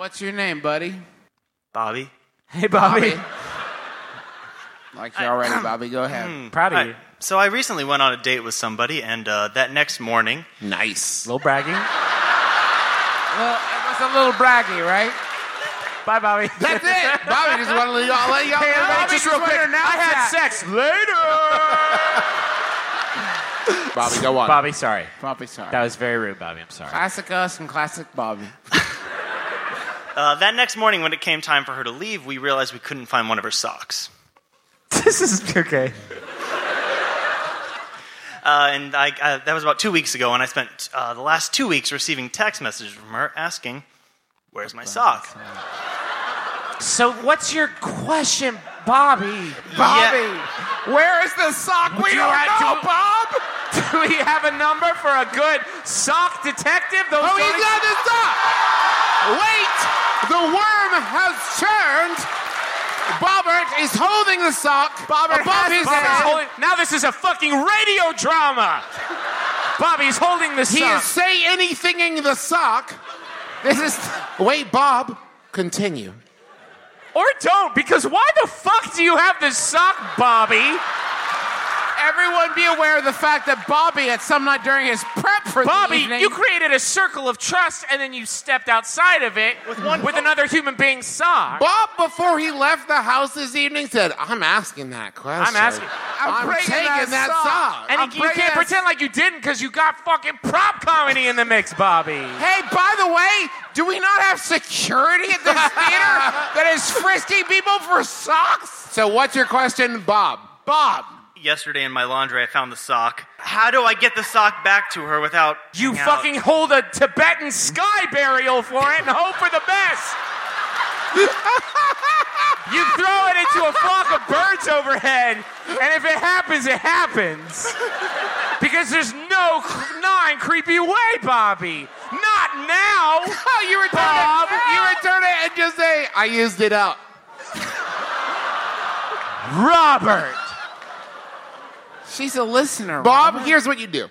What's your name, buddy? Bobby. Hey, Bobby. Like you already, Bobby. Go ahead. Proud of Hi. you. So I recently went on a date with somebody, and uh, that next morning, Nice. A little bragging. Well, it was a little braggy, right? Bye, Bobby. That's it. Bobby just wanted to let y'all, let y'all Hey, know. everybody, Bobby just real wanted quick. to announce I had that. sex later. Bobby, go on. Bobby, sorry. Bobby, sorry. That was very rude, Bobby. I'm sorry. classic us and classic Bobby. Uh, that next morning when it came time for her to leave, we realized we couldn't find one of her socks. this is okay. Uh, and I, uh, that was about two weeks ago, and I spent uh, the last two weeks receiving text messages from her asking, "Where's my sock?" So, what's your question, Bobby? Bobby, where is the sock? We Do don't I- know, do- Bob. Do we have a number for a good sock detective? Those Oh, he's got the sock. Wait, the worm has turned. Bobbert is holding the sock above his Bobby's head. holding- now this is a fucking radio drama. Bobby's holding the sock. He sock. is say anything in the sock. This is. Wait, Bob. Continue. or don't, because why the fuck do you have this sock, Bobby? Everyone be aware of the fact that Bobby, at some night during his prep for the Bobby, evening, you created a circle of trust and then you stepped outside of it with, one with foot. another human being's sock. Bob, before he left the house this evening, said, "I'm asking that question. I'm asking- I'm, breaking taking that that, sock." sock. and I'm you, you can't pretend like you didn't because you got fucking prop comedy in the mix, Bobby. Hey, by the way, do we not have security at this theater that is frisking people for socks? So, what's your question, Bob? Bob. Yesterday in my laundry, I found the sock. How do I get the sock back to her without You hanging out? fucking hold a Tibetan sky burial for it and hope for the best. you throw it into a flock of birds overhead, and if it happens, it happens. Because there's no gnawing, creepy way, Bobby. Not now. Oh, you return Bob. it. You return it and just say, "I used it up." Robert. She's a listener. Bob, here's what you do: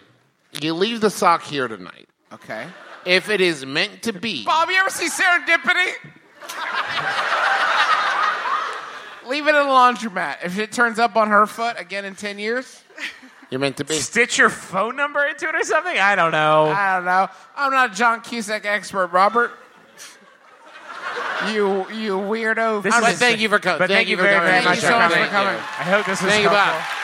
you leave the sock here tonight. Okay. If it is meant to be, Bob, you ever see Serendipity? leave it in the laundromat. If it turns up on her foot again in ten years, you're meant to be. Stitch your phone number into it or something? I don't know. I don't know. I'm not a John Cusack expert, Robert. You you weirdo. This I'm is- just thank you for coming. But thank, you very, coming. very Thank you so much for coming. I hope this was Thank you, helpful. Bob.